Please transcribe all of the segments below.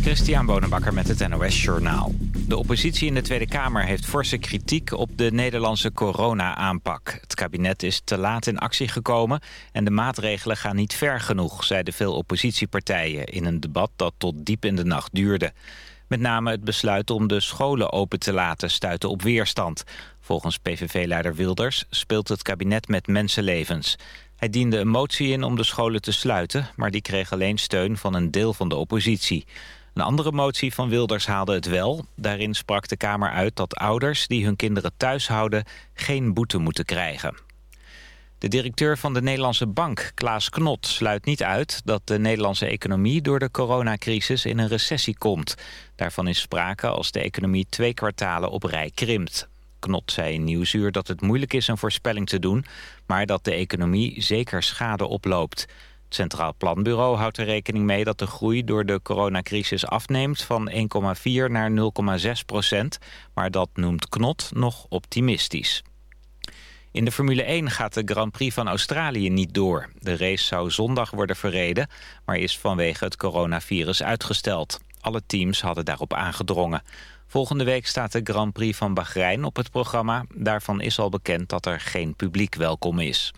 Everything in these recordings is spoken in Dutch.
Christian Bonenbakker met het NOS Journaal. De oppositie in de Tweede Kamer heeft forse kritiek op de Nederlandse corona-aanpak. Het kabinet is te laat in actie gekomen en de maatregelen gaan niet ver genoeg, zeiden veel oppositiepartijen in een debat dat tot diep in de nacht duurde. Met name het besluit om de scholen open te laten stuitte op weerstand. Volgens PVV-leider Wilders speelt het kabinet met mensenlevens. Hij diende een motie in om de scholen te sluiten... maar die kreeg alleen steun van een deel van de oppositie. Een andere motie van Wilders haalde het wel. Daarin sprak de Kamer uit dat ouders die hun kinderen thuis houden... geen boete moeten krijgen. De directeur van de Nederlandse Bank, Klaas Knot, sluit niet uit... dat de Nederlandse economie door de coronacrisis in een recessie komt. Daarvan is sprake als de economie twee kwartalen op rij krimpt. Knot zei in Nieuwsuur dat het moeilijk is een voorspelling te doen... maar dat de economie zeker schade oploopt. Het Centraal Planbureau houdt er rekening mee dat de groei door de coronacrisis afneemt van 1,4 naar 0,6 procent. Maar dat noemt Knot nog optimistisch. In de Formule 1 gaat de Grand Prix van Australië niet door. De race zou zondag worden verreden, maar is vanwege het coronavirus uitgesteld. Alle teams hadden daarop aangedrongen. Volgende week staat de Grand Prix van Bahrein op het programma. Daarvan is al bekend dat er geen publiek welkom is.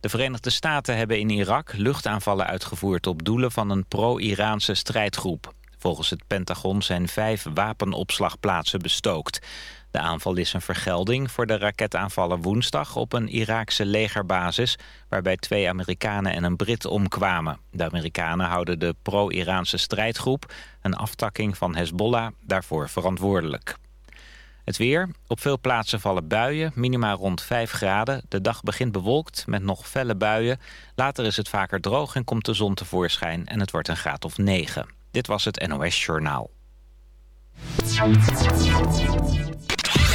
De Verenigde Staten hebben in Irak luchtaanvallen uitgevoerd... op doelen van een pro-Iraanse strijdgroep. Volgens het Pentagon zijn vijf wapenopslagplaatsen bestookt. De aanval is een vergelding voor de raketaanvallen woensdag op een Iraakse legerbasis... waarbij twee Amerikanen en een Brit omkwamen. De Amerikanen houden de pro-Iraanse strijdgroep, een aftakking van Hezbollah, daarvoor verantwoordelijk. Het weer. Op veel plaatsen vallen buien, minima rond 5 graden. De dag begint bewolkt met nog felle buien. Later is het vaker droog en komt de zon tevoorschijn en het wordt een graad of 9. Dit was het NOS Journaal.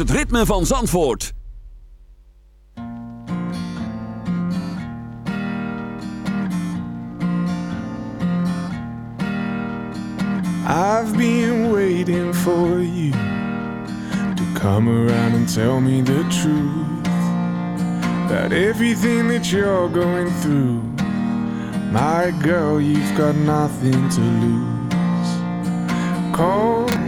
Is het ritme van Zandvoort. I've been waiting for you to come around and tell me the truth about everything that you're going through. My girl, you've got nothing to lose. Cold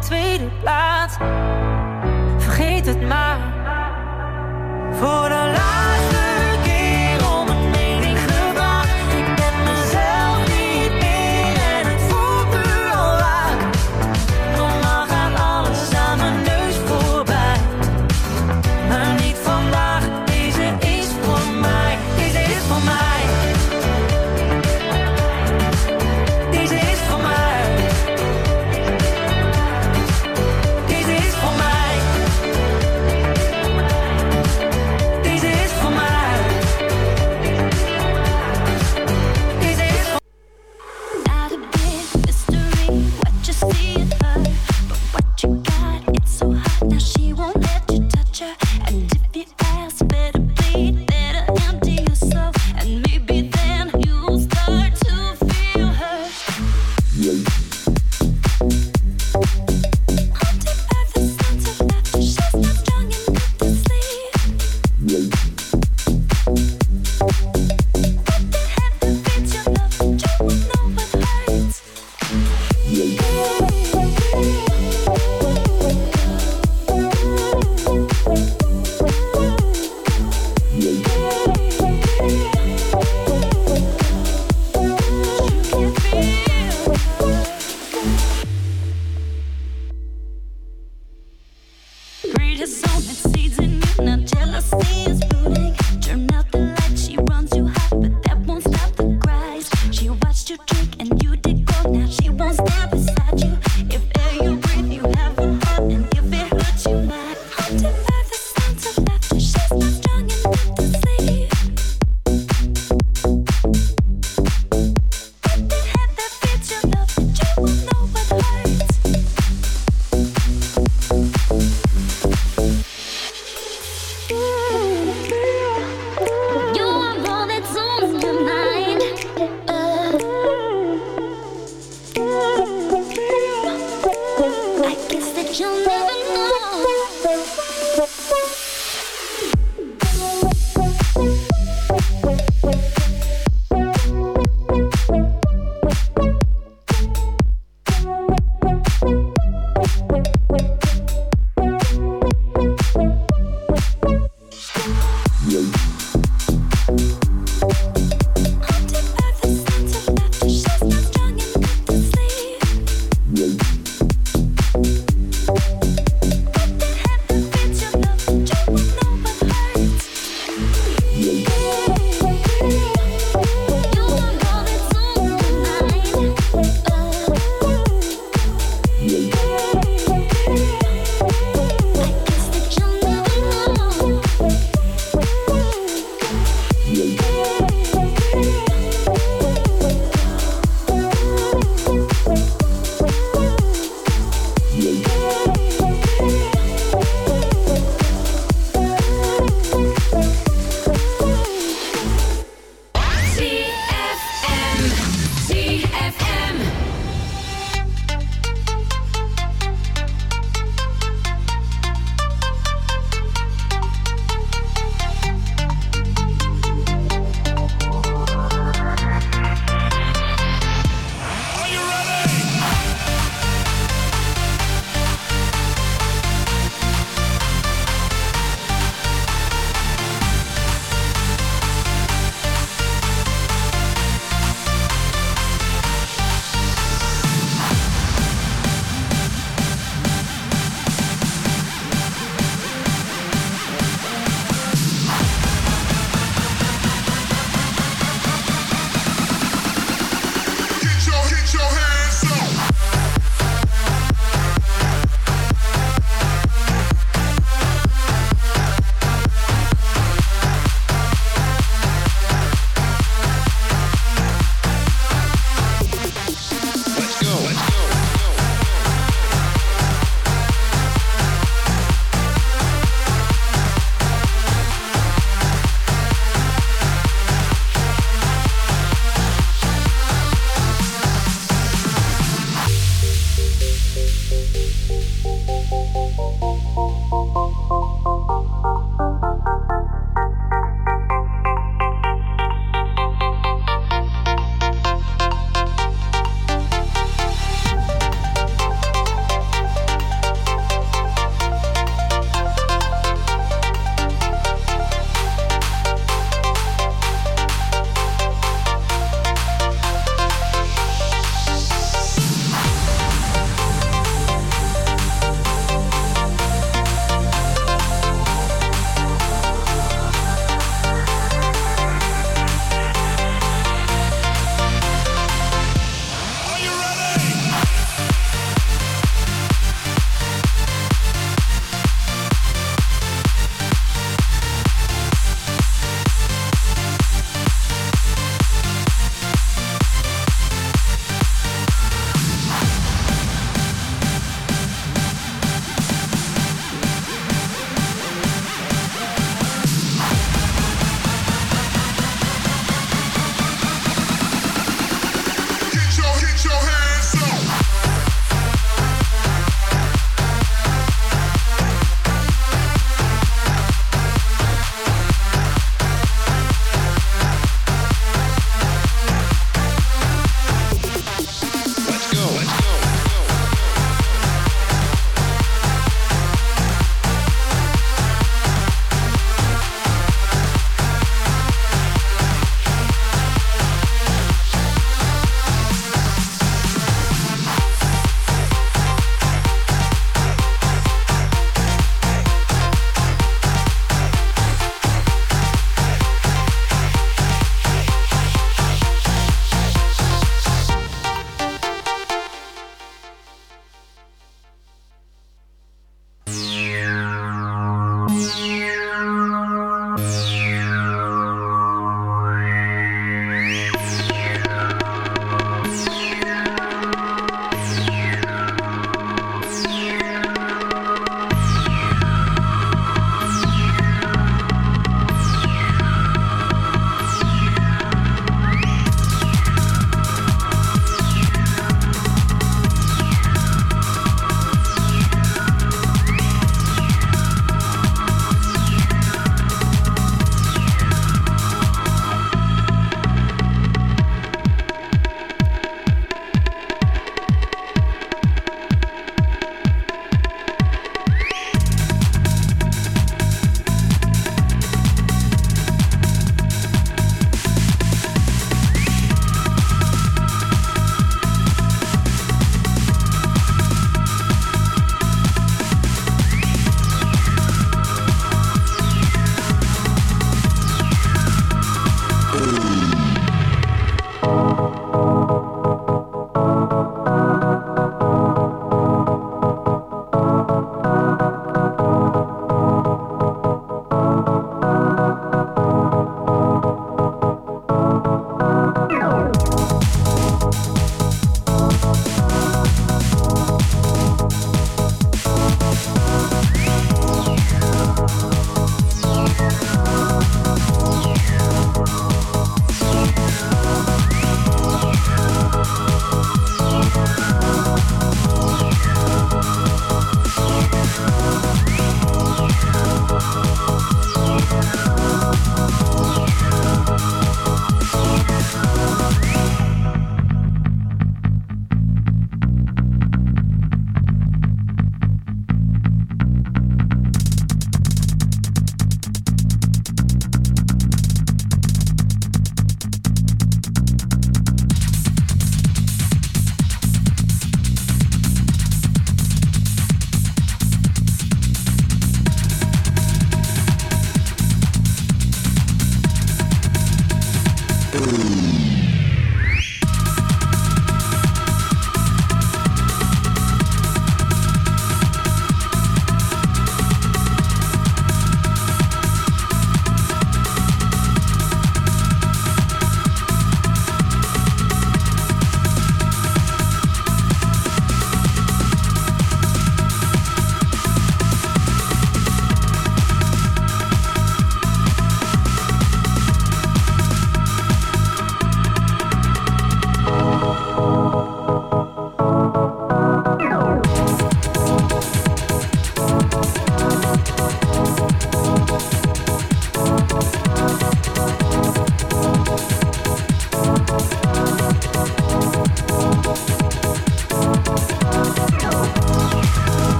de tweede plaats. Vergeet het maar. Voor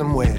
Some way.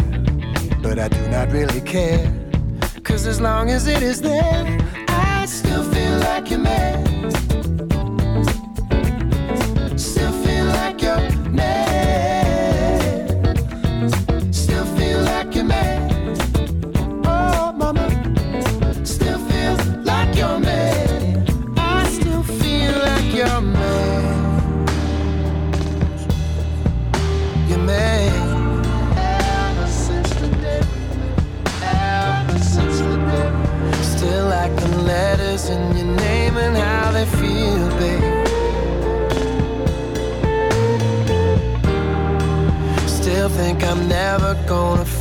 never gonna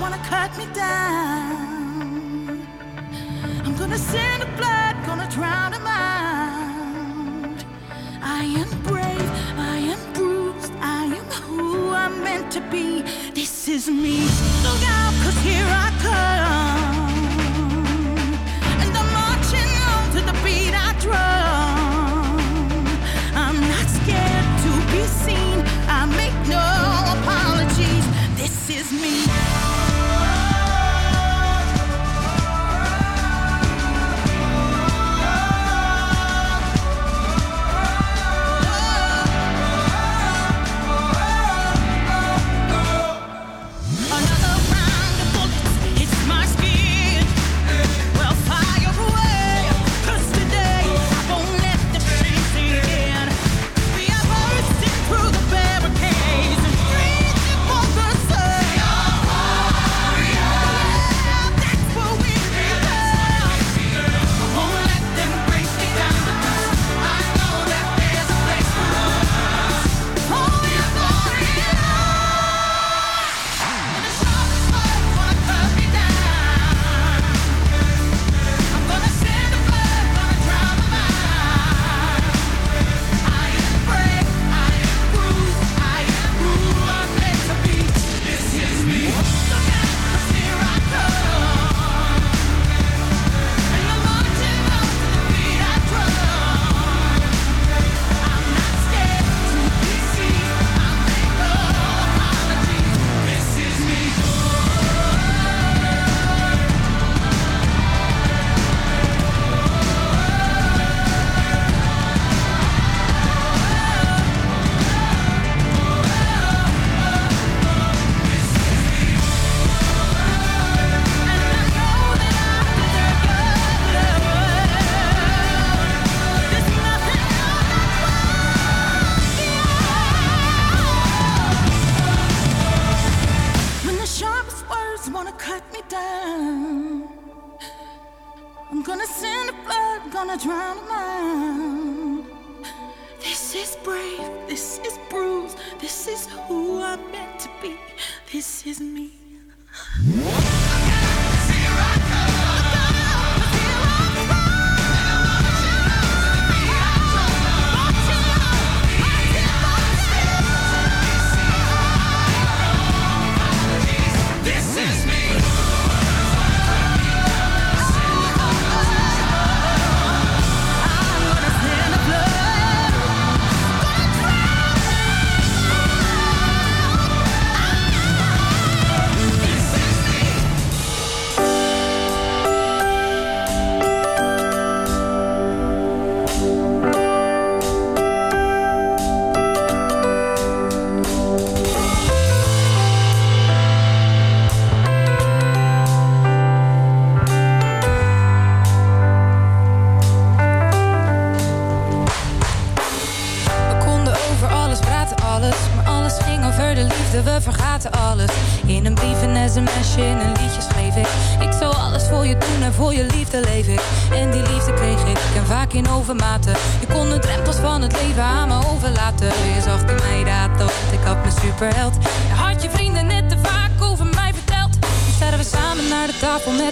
wanna cut me down. I'm gonna send the blood, gonna drown him out. I am brave, I am bruised, I am who I'm meant to be. This is me. Look out, cause here I come. And I'm marching on to the beat I drum.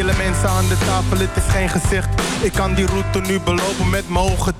stille mensen aan de tafel, het is geen gezicht. Ik kan die route nu belopen met mijn ogen dicht.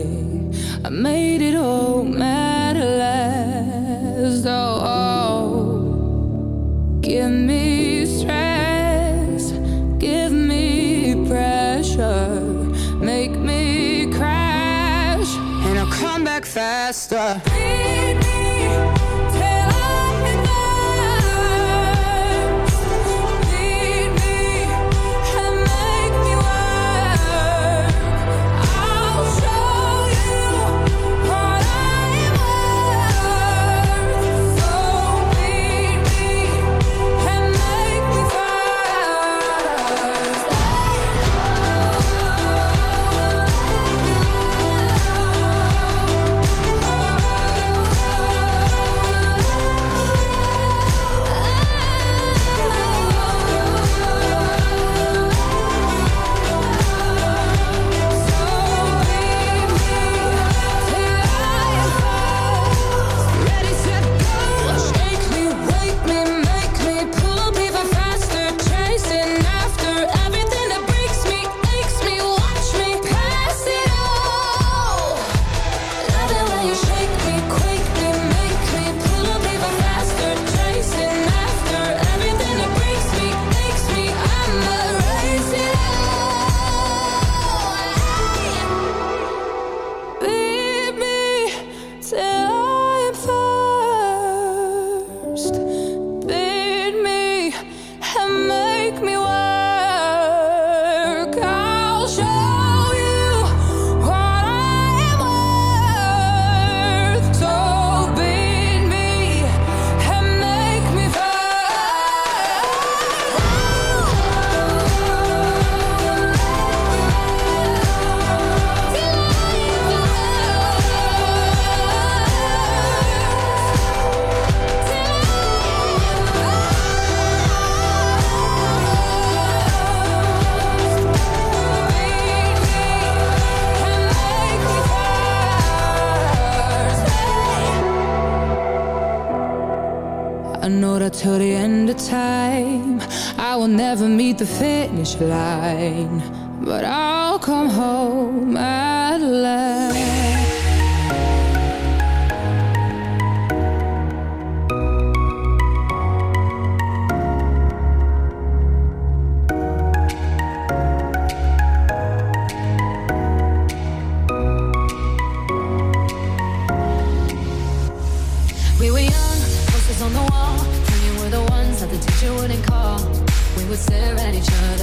each other.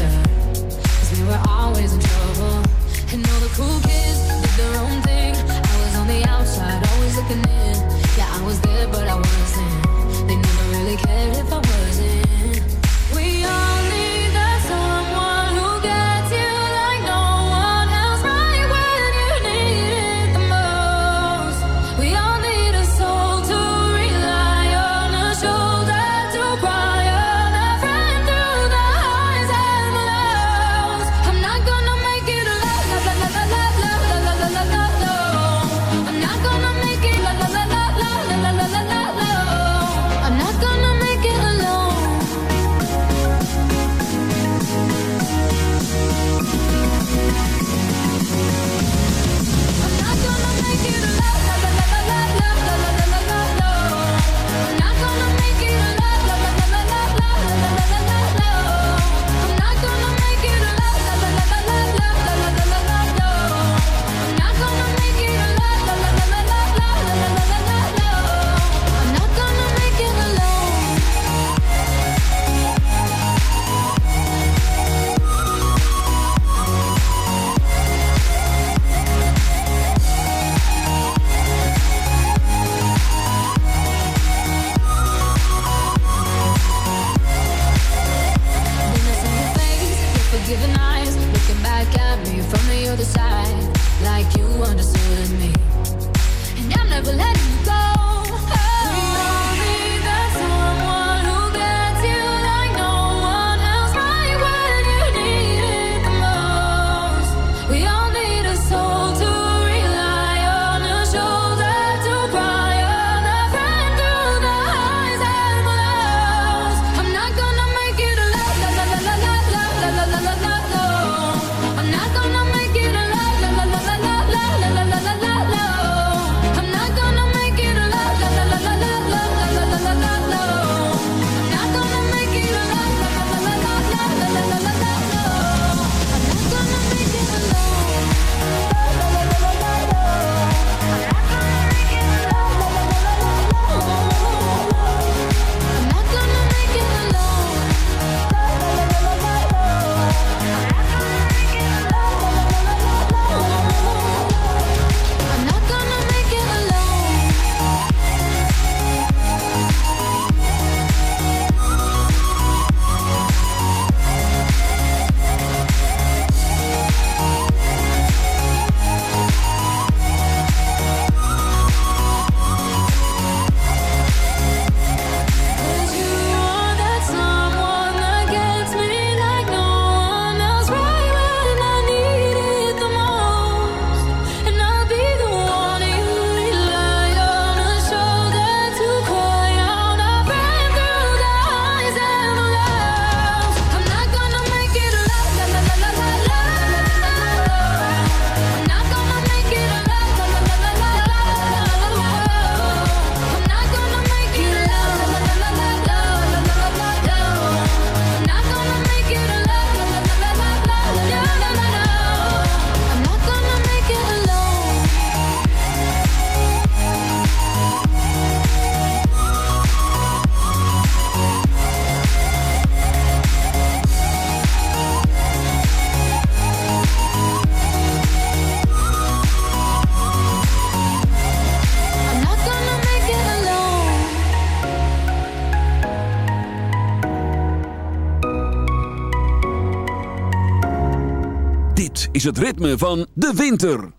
is het ritme van de winter.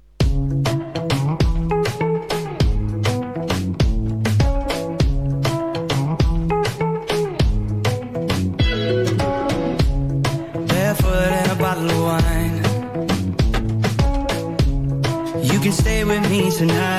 Stay with me tonight